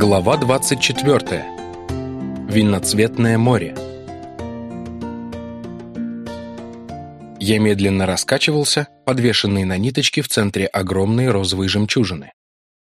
Глава 24. Винноцветное море. Я медленно раскачивался, подвешенный на ниточке в центре огромной розовой жемчужины.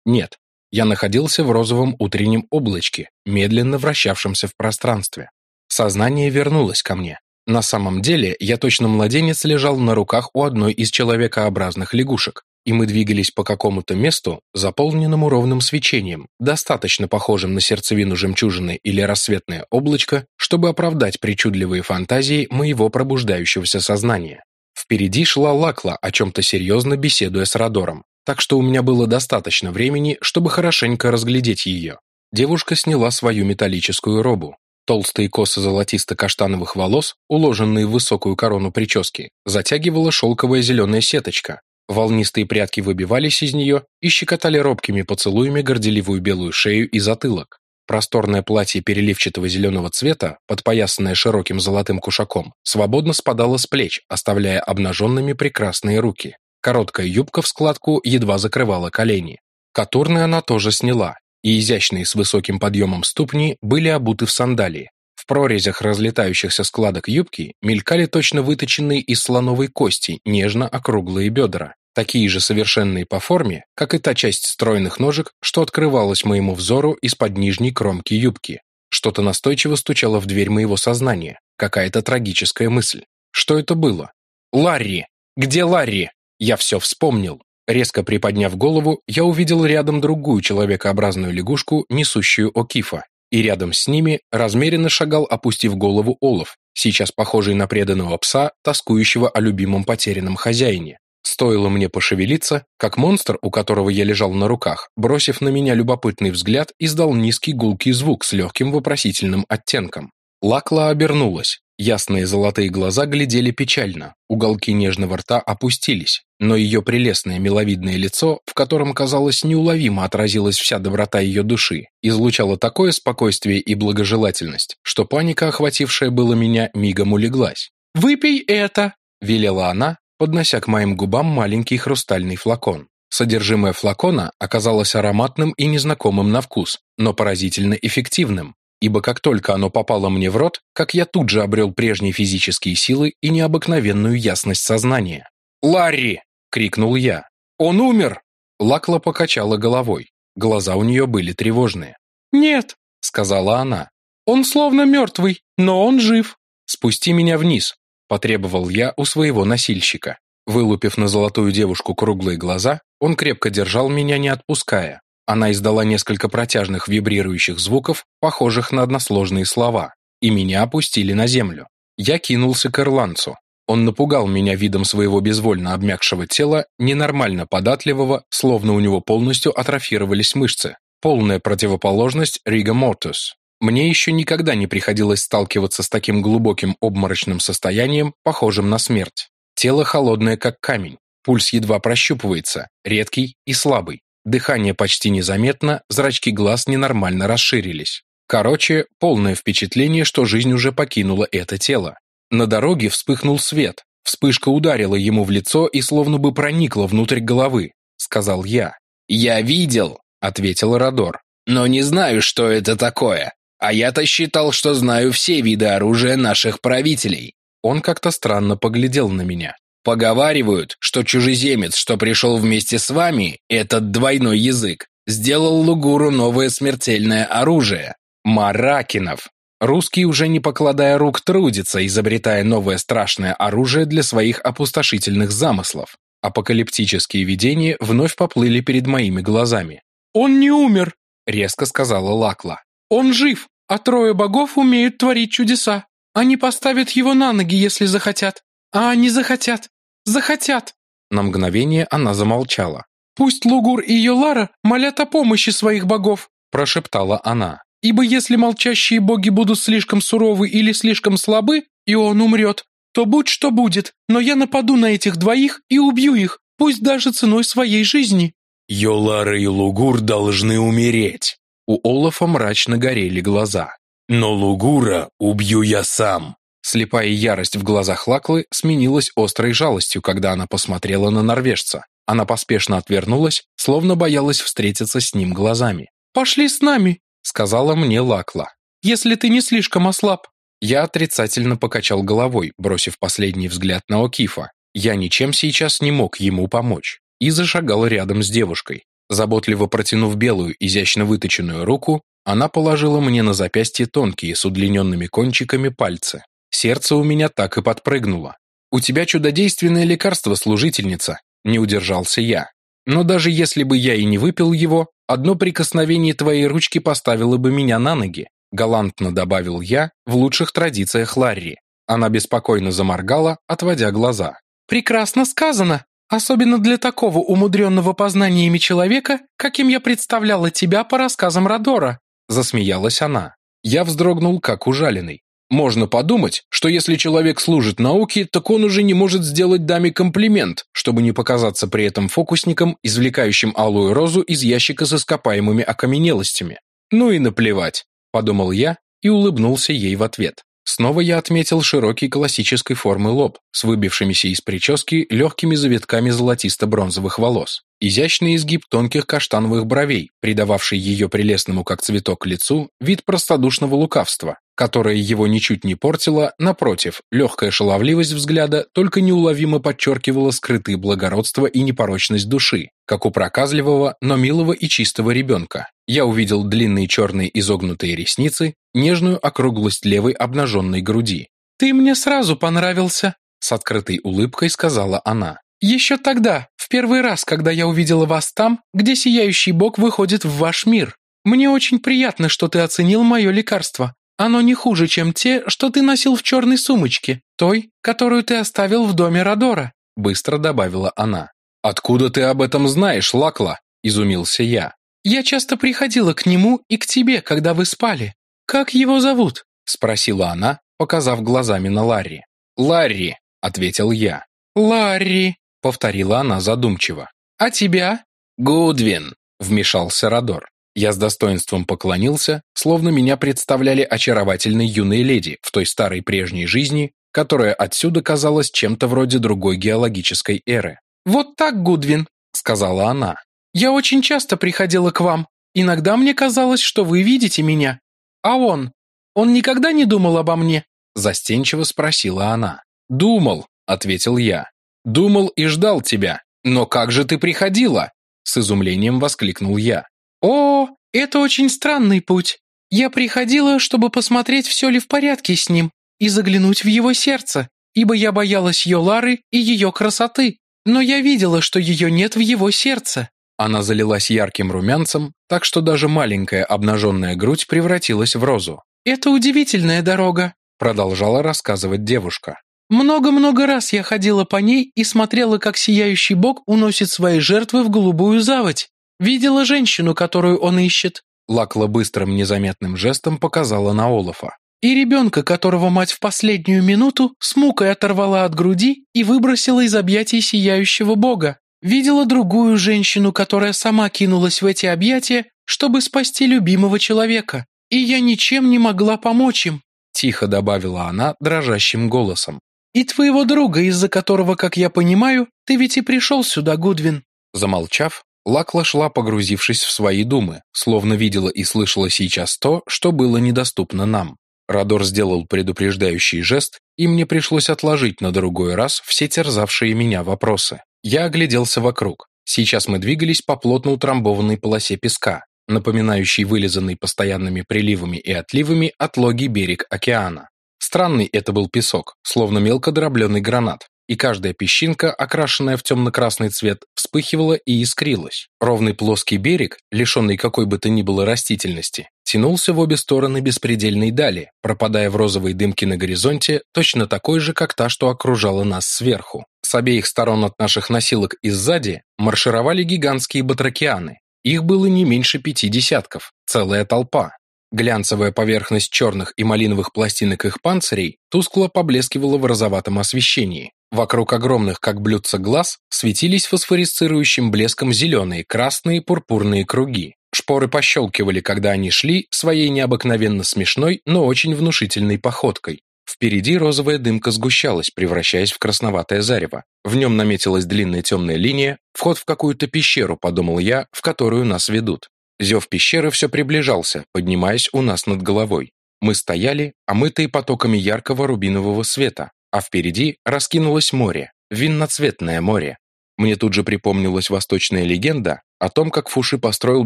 Нет, я находился в розовом утреннем облачке, медленно вращавшемся в пространстве. Сознание вернулось ко мне. На самом деле, я точно младенец лежал на руках у одной из человекообразных лягушек и мы двигались по какому-то месту, заполненному ровным свечением, достаточно похожим на сердцевину жемчужины или рассветное облачко, чтобы оправдать причудливые фантазии моего пробуждающегося сознания. Впереди шла Лакла, о чем-то серьезно беседуя с Радором, так что у меня было достаточно времени, чтобы хорошенько разглядеть ее. Девушка сняла свою металлическую робу. Толстые косы золотисто-каштановых волос, уложенные в высокую корону прически, затягивала шелковая зеленая сеточка, Волнистые прядки выбивались из нее и щекотали робкими поцелуями горделивую белую шею и затылок. Просторное платье переливчатого зеленого цвета, подпоясанное широким золотым кушаком, свободно спадало с плеч, оставляя обнаженными прекрасные руки. Короткая юбка в складку едва закрывала колени. Катурны она тоже сняла, и изящные с высоким подъемом ступни были обуты в сандалии. Прорезях разлетающихся складок юбки мелькали точно выточенные из слоновой кости нежно округлые бедра такие же совершенные по форме, как и та часть стройных ножек, что открывалась моему взору из-под нижней кромки юбки. Что-то настойчиво стучало в дверь моего сознания, какая-то трагическая мысль. Что это было? «Ларри! Где Ларри?» Я все вспомнил. Резко приподняв голову, я увидел рядом другую человекообразную лягушку, несущую Окифа. И рядом с ними размеренно шагал, опустив голову Олов, сейчас похожий на преданного пса, тоскующего о любимом потерянном хозяине. Стоило мне пошевелиться, как монстр, у которого я лежал на руках, бросив на меня любопытный взгляд, издал низкий гулкий звук с легким вопросительным оттенком. Лакла обернулась. Ясные золотые глаза глядели печально, уголки нежного рта опустились, но ее прелестное миловидное лицо, в котором, казалось, неуловимо отразилась вся доброта ее души, излучало такое спокойствие и благожелательность, что паника, охватившая было меня, мигом улеглась. «Выпей это!» – велела она, поднося к моим губам маленький хрустальный флакон. Содержимое флакона оказалось ароматным и незнакомым на вкус, но поразительно эффективным, ибо как только оно попало мне в рот, как я тут же обрел прежние физические силы и необыкновенную ясность сознания. «Ларри!» — крикнул я. «Он умер!» Лакла покачала головой. Глаза у нее были тревожные. «Нет», — сказала она. «Он словно мертвый, но он жив. Спусти меня вниз, потребовал я у своего носильщика. Вылупив на золотую девушку круглые глаза, он крепко держал меня, не отпуская. Она издала несколько протяжных вибрирующих звуков, похожих на односложные слова, и меня опустили на землю. Я кинулся к ирландцу. Он напугал меня видом своего безвольно обмякшего тела, ненормально податливого, словно у него полностью атрофировались мышцы. Полная противоположность Рига Мортус. Мне еще никогда не приходилось сталкиваться с таким глубоким обморочным состоянием, похожим на смерть. Тело холодное, как камень, пульс едва прощупывается, редкий и слабый. Дыхание почти незаметно, зрачки глаз ненормально расширились. Короче, полное впечатление, что жизнь уже покинула это тело. На дороге вспыхнул свет. Вспышка ударила ему в лицо и словно бы проникла внутрь головы, сказал я. «Я видел», — ответил Родор. «Но не знаю, что это такое. А я-то считал, что знаю все виды оружия наших правителей. Он как-то странно поглядел на меня. Поговаривают, что чужеземец, что пришел вместе с вами, этот двойной язык, сделал Лугуру новое смертельное оружие. Маракинов. Русский, уже не покладая рук, трудится, изобретая новое страшное оружие для своих опустошительных замыслов. Апокалиптические видения вновь поплыли перед моими глазами. «Он не умер», — резко сказала Лакла. Он жив, а трое богов умеют творить чудеса. Они поставят его на ноги, если захотят. А они захотят. Захотят. На мгновение она замолчала. Пусть Лугур и Йолара молят о помощи своих богов, прошептала она. Ибо если молчащие боги будут слишком суровы или слишком слабы, и он умрет, то будь что будет, но я нападу на этих двоих и убью их, пусть даже ценой своей жизни. Йолара и Лугур должны умереть, у Олафа мрачно горели глаза. «Но Лугура убью я сам!» Слепая ярость в глазах Лаклы сменилась острой жалостью, когда она посмотрела на норвежца. Она поспешно отвернулась, словно боялась встретиться с ним глазами. «Пошли с нами», — сказала мне Лакла. «Если ты не слишком ослаб». Я отрицательно покачал головой, бросив последний взгляд на Окифа. Я ничем сейчас не мог ему помочь. И зашагал рядом с девушкой. Заботливо протянув белую, изящно выточенную руку, она положила мне на запястье тонкие, с удлиненными кончиками пальцы. Сердце у меня так и подпрыгнуло. «У тебя чудодейственное лекарство, служительница», — не удержался я. «Но даже если бы я и не выпил его, одно прикосновение твоей ручки поставило бы меня на ноги», — галантно добавил я в лучших традициях Ларри. Она беспокойно заморгала, отводя глаза. «Прекрасно сказано!» Особенно для такого умудренного познаниями человека, каким я представляла тебя по рассказам Родора», засмеялась она. Я вздрогнул, как ужаленный. Можно подумать, что если человек служит науке, так он уже не может сделать даме комплимент, чтобы не показаться при этом фокусником, извлекающим алую розу из ящика с ископаемыми окаменелостями. «Ну и наплевать», – подумал я и улыбнулся ей в ответ. Снова я отметил широкий классической формы лоб с выбившимися из прически легкими завитками золотисто-бронзовых волос. Изящный изгиб тонких каштановых бровей, придававший ее прелестному как цветок лицу вид простодушного лукавства, которое его ничуть не портило, напротив, легкая шаловливость взгляда только неуловимо подчеркивала скрытые благородство и непорочность души, как у проказливого, но милого и чистого ребенка. Я увидел длинные черные изогнутые ресницы, нежную округлость левой обнаженной груди. «Ты мне сразу понравился», — с открытой улыбкой сказала она. «Еще тогда, в первый раз, когда я увидела вас там, где сияющий бог выходит в ваш мир. Мне очень приятно, что ты оценил мое лекарство. Оно не хуже, чем те, что ты носил в черной сумочке, той, которую ты оставил в доме Родора», — быстро добавила она. «Откуда ты об этом знаешь, Лакла?» — изумился я. Я часто приходила к нему и к тебе, когда вы спали. Как его зовут?» – спросила она, показав глазами на Ларри. «Ларри», – ответил я. «Ларри», – повторила она задумчиво. «А тебя?» «Гудвин», – вмешался Родор. Я с достоинством поклонился, словно меня представляли очаровательной юной леди в той старой прежней жизни, которая отсюда казалась чем-то вроде другой геологической эры. «Вот так, Гудвин», — сказала она. Я очень часто приходила к вам. Иногда мне казалось, что вы видите меня. А он? Он никогда не думал обо мне?» Застенчиво спросила она. «Думал», — ответил я. «Думал и ждал тебя. Но как же ты приходила?» С изумлением воскликнул я. «О, это очень странный путь. Я приходила, чтобы посмотреть, все ли в порядке с ним, и заглянуть в его сердце, ибо я боялась Йолары и ее красоты. Но я видела, что ее нет в его сердце. Она залилась ярким румянцем, так что даже маленькая обнаженная грудь превратилась в розу. «Это удивительная дорога», — продолжала рассказывать девушка. «Много-много раз я ходила по ней и смотрела, как сияющий бог уносит свои жертвы в голубую заводь. Видела женщину, которую он ищет». Лакла быстрым незаметным жестом показала на Олафа. «И ребенка, которого мать в последнюю минуту с мукой оторвала от груди и выбросила из объятий сияющего бога. Видела другую женщину, которая сама кинулась в эти объятия, чтобы спасти любимого человека, и я ничем не могла помочь им», тихо добавила она дрожащим голосом. «И твоего друга, из-за которого, как я понимаю, ты ведь и пришел сюда, Гудвин». Замолчав, Лакла шла, погрузившись в свои думы, словно видела и слышала сейчас то, что было недоступно нам. Радор сделал предупреждающий жест, и мне пришлось отложить на другой раз все терзавшие меня вопросы. Я огляделся вокруг. Сейчас мы двигались по плотно утрамбованной полосе песка, напоминающей вылизанный постоянными приливами и отливами отлогий берег океана. Странный это был песок, словно мелко дробленый гранат, и каждая песчинка, окрашенная в темно-красный цвет, вспыхивала и искрилась. Ровный плоский берег, лишенный какой бы то ни было растительности, тянулся в обе стороны беспредельной дали, пропадая в розовой дымке на горизонте, точно такой же, как та, что окружала нас сверху. С обеих сторон от наших носилок и сзади маршировали гигантские батракианы. Их было не меньше пяти десятков, целая толпа. Глянцевая поверхность черных и малиновых пластинок их панцирей тускло поблескивала в розоватом освещении. Вокруг огромных, как блюдца глаз, светились фосфорисцирующим блеском зеленые, красные, пурпурные круги. Шпоры пощелкивали, когда они шли своей необыкновенно смешной, но очень внушительной походкой. Впереди розовая дымка сгущалась, превращаясь в красноватое зарево. В нем наметилась длинная темная линия, вход в какую-то пещеру, подумал я, в которую нас ведут. Зев пещеры все приближался, поднимаясь у нас над головой. Мы стояли, омытые потоками яркого рубинового света, а впереди раскинулось море, винноцветное море. Мне тут же припомнилась восточная легенда о том, как Фуши построил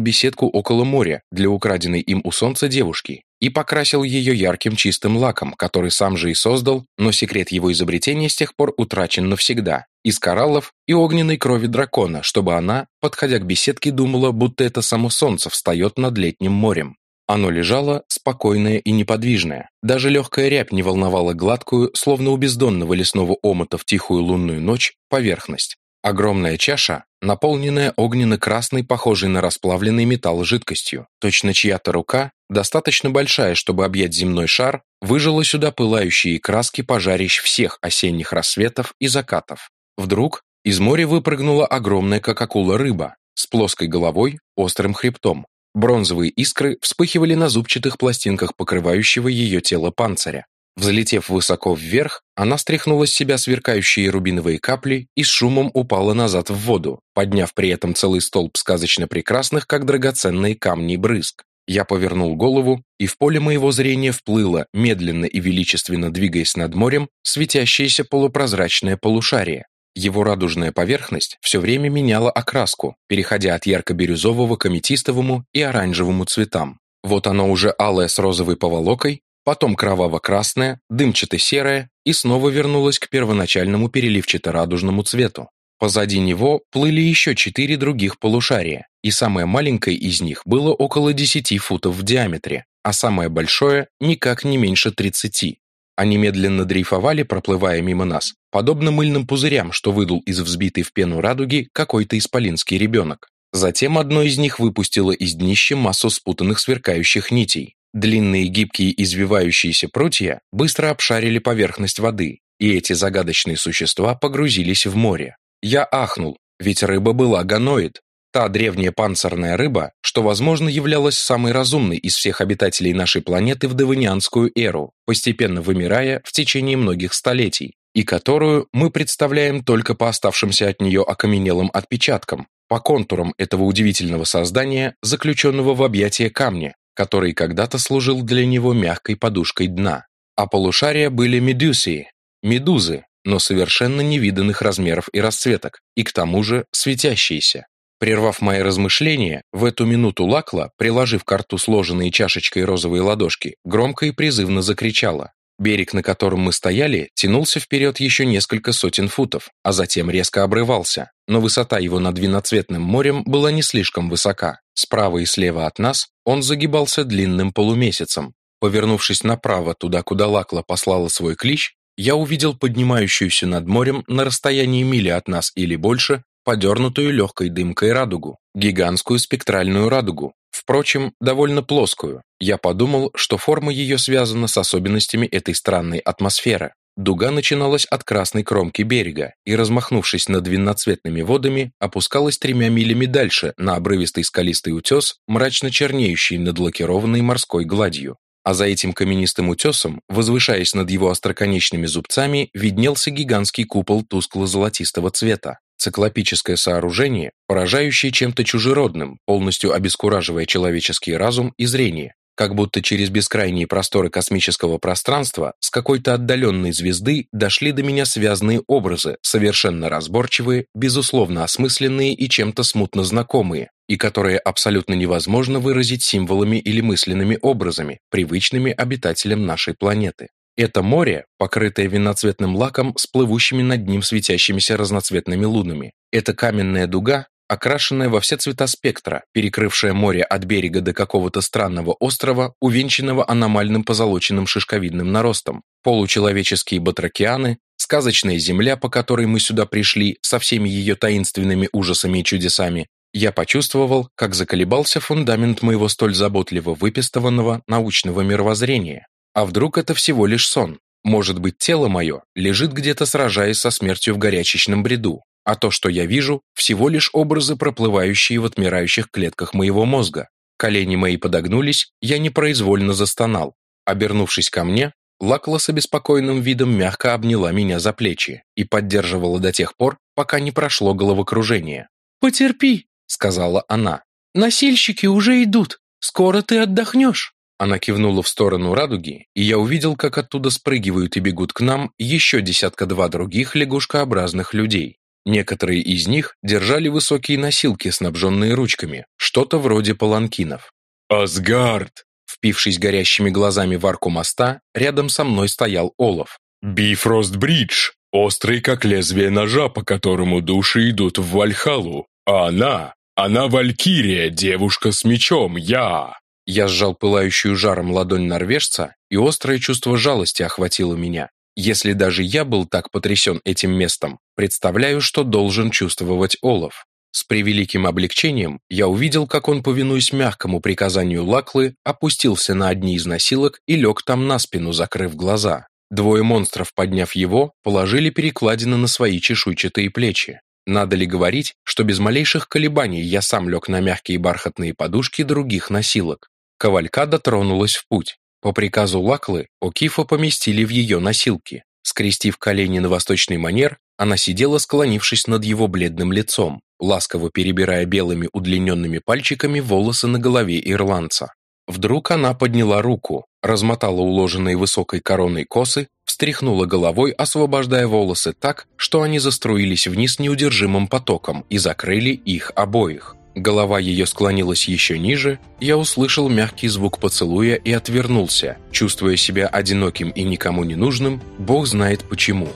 беседку около моря для украденной им у солнца девушки и покрасил ее ярким чистым лаком, который сам же и создал, но секрет его изобретения с тех пор утрачен навсегда, из кораллов и огненной крови дракона, чтобы она, подходя к беседке, думала, будто это само солнце встает над летним морем. Оно лежало спокойное и неподвижное. Даже легкая рябь не волновала гладкую, словно у бездонного лесного омота в тихую лунную ночь, поверхность. Огромная чаша, наполненная огненно-красной, похожей на расплавленный металл жидкостью. Точно чья-то рука, достаточно большая, чтобы объять земной шар, выжила сюда пылающие краски пожарищ всех осенних рассветов и закатов. Вдруг из моря выпрыгнула огромная, как акула, рыба с плоской головой, острым хребтом. Бронзовые искры вспыхивали на зубчатых пластинках покрывающего ее тело панциря. Взлетев высоко вверх, она стряхнула с себя сверкающие рубиновые капли и с шумом упала назад в воду, подняв при этом целый столб сказочно прекрасных, как драгоценные камни брызг. Я повернул голову, и в поле моего зрения вплыло, медленно и величественно двигаясь над морем, светящееся полупрозрачное полушарие. Его радужная поверхность все время меняла окраску, переходя от ярко-бирюзового к аметистовому и оранжевому цветам. Вот оно уже алое с розовой поволокой, потом кроваво-красное, дымчато-серое и снова вернулось к первоначальному переливчато-радужному цвету. Позади него плыли еще четыре других полушария, и самое маленькое из них было около 10 футов в диаметре, а самое большое никак не меньше 30. Они медленно дрейфовали, проплывая мимо нас, подобно мыльным пузырям, что выдул из взбитой в пену радуги какой-то исполинский ребенок. Затем одно из них выпустило из днища массу спутанных сверкающих нитей. Длинные гибкие извивающиеся прутья быстро обшарили поверхность воды, и эти загадочные существа погрузились в море. Я ахнул, ведь рыба была ганоид, та древняя панцирная рыба, что, возможно, являлась самой разумной из всех обитателей нашей планеты в даванианскую эру, постепенно вымирая в течение многих столетий, и которую мы представляем только по оставшимся от нее окаменелым отпечаткам, по контурам этого удивительного создания, заключенного в объятия камня, который когда-то служил для него мягкой подушкой дна. А полушария были медюсии, медузы, но совершенно невиданных размеров и расцветок, и к тому же светящиеся. Прервав мои размышления, в эту минуту Лакла, приложив к рту сложенные чашечкой розовые ладошки, громко и призывно закричала. Берег, на котором мы стояли, тянулся вперед еще несколько сотен футов, а затем резко обрывался, но высота его над виноцветным морем была не слишком высока. Справа и слева от нас он загибался длинным полумесяцем. Повернувшись направо, туда, куда Лакла послала свой клич, я увидел поднимающуюся над морем на расстоянии мили от нас или больше подернутую легкой дымкой радугу, гигантскую спектральную радугу, впрочем, довольно плоскую. Я подумал, что форма ее связана с особенностями этой странной атмосферы. Дуга начиналась от красной кромки берега и, размахнувшись над винноцветными водами, опускалась тремя милями дальше на обрывистый скалистый утес, мрачно чернеющий над лакированной морской гладью. А за этим каменистым утесом, возвышаясь над его остроконечными зубцами, виднелся гигантский купол тускло-золотистого цвета. Циклопическое сооружение, поражающее чем-то чужеродным, полностью обескураживая человеческий разум и зрение, как будто через бескрайние просторы космического пространства с какой-то отдаленной звезды дошли до меня связанные образы, совершенно разборчивые, безусловно осмысленные и чем-то смутно знакомые, и которые абсолютно невозможно выразить символами или мысленными образами, привычными обитателям нашей планеты. Это море, покрытое виноцветным лаком с плывущими над ним светящимися разноцветными лунами. Это каменная дуга, окрашенная во все цвета спектра, перекрывшая море от берега до какого-то странного острова, увенчанного аномальным позолоченным шишковидным наростом, получеловеческие батракианы, сказочная земля, по которой мы сюда пришли, со всеми ее таинственными ужасами и чудесами, я почувствовал, как заколебался фундамент моего столь заботливо выпистованного научного мировоззрения. А вдруг это всего лишь сон? Может быть, тело мое лежит где-то сражаясь со смертью в горячечном бреду, а то, что я вижу, всего лишь образы, проплывающие в отмирающих клетках моего мозга. Колени мои подогнулись, я непроизвольно застонал. Обернувшись ко мне, Лакла с обеспокоенным видом мягко обняла меня за плечи и поддерживала до тех пор, пока не прошло головокружение. «Потерпи», — сказала она. «Носильщики уже идут! Скоро ты отдохнешь!» Она кивнула в сторону радуги, и я увидел, как оттуда спрыгивают и бегут к нам еще десятка-два других лягушкообразных людей. Некоторые из них держали высокие носилки, снабженные ручками, что-то вроде паланкинов. «Асгард!» Впившись горящими глазами в арку моста, рядом со мной стоял Олаф. «Bifrost Bridge! Острый, как лезвие ножа, по которому души идут в Вальхалу. А она, она Валькирия, девушка с мечом, я!» Я сжал пылающую жаром ладонь норвежца, и острое чувство жалости охватило меня. Если даже я был так потрясен этим местом, представляю, что должен чувствовать Олаф. С превеликим облегчением я увидел, как он, повинуясь мягкому приказанию Лаклы, опустился на одни из носилок и лег там на спину, закрыв глаза. Двое монстров, подняв его, положили перекладины на свои чешуйчатые плечи. Надо ли говорить, что без малейших колебаний я сам лег на мягкие бархатные подушки других носилок. Кавалькада тронулась в путь. По приказу Лаклы Окифа поместили в ее носилки. Скрестив колени на восточный манер, она сидела, склонившись над его бледным лицом, ласково перебирая белыми удлиненными пальчиками волосы на голове ирландца. Вдруг она подняла руку, размотала уложенные высокой короной косы, встряхнула головой, освобождая волосы так, что они заструились вниз неудержимым потоком и закрыли их обоих. Голова ее склонилась еще ниже, я услышал мягкий звук поцелуя и отвернулся, чувствуя себя одиноким и никому не нужным, бог знает почему.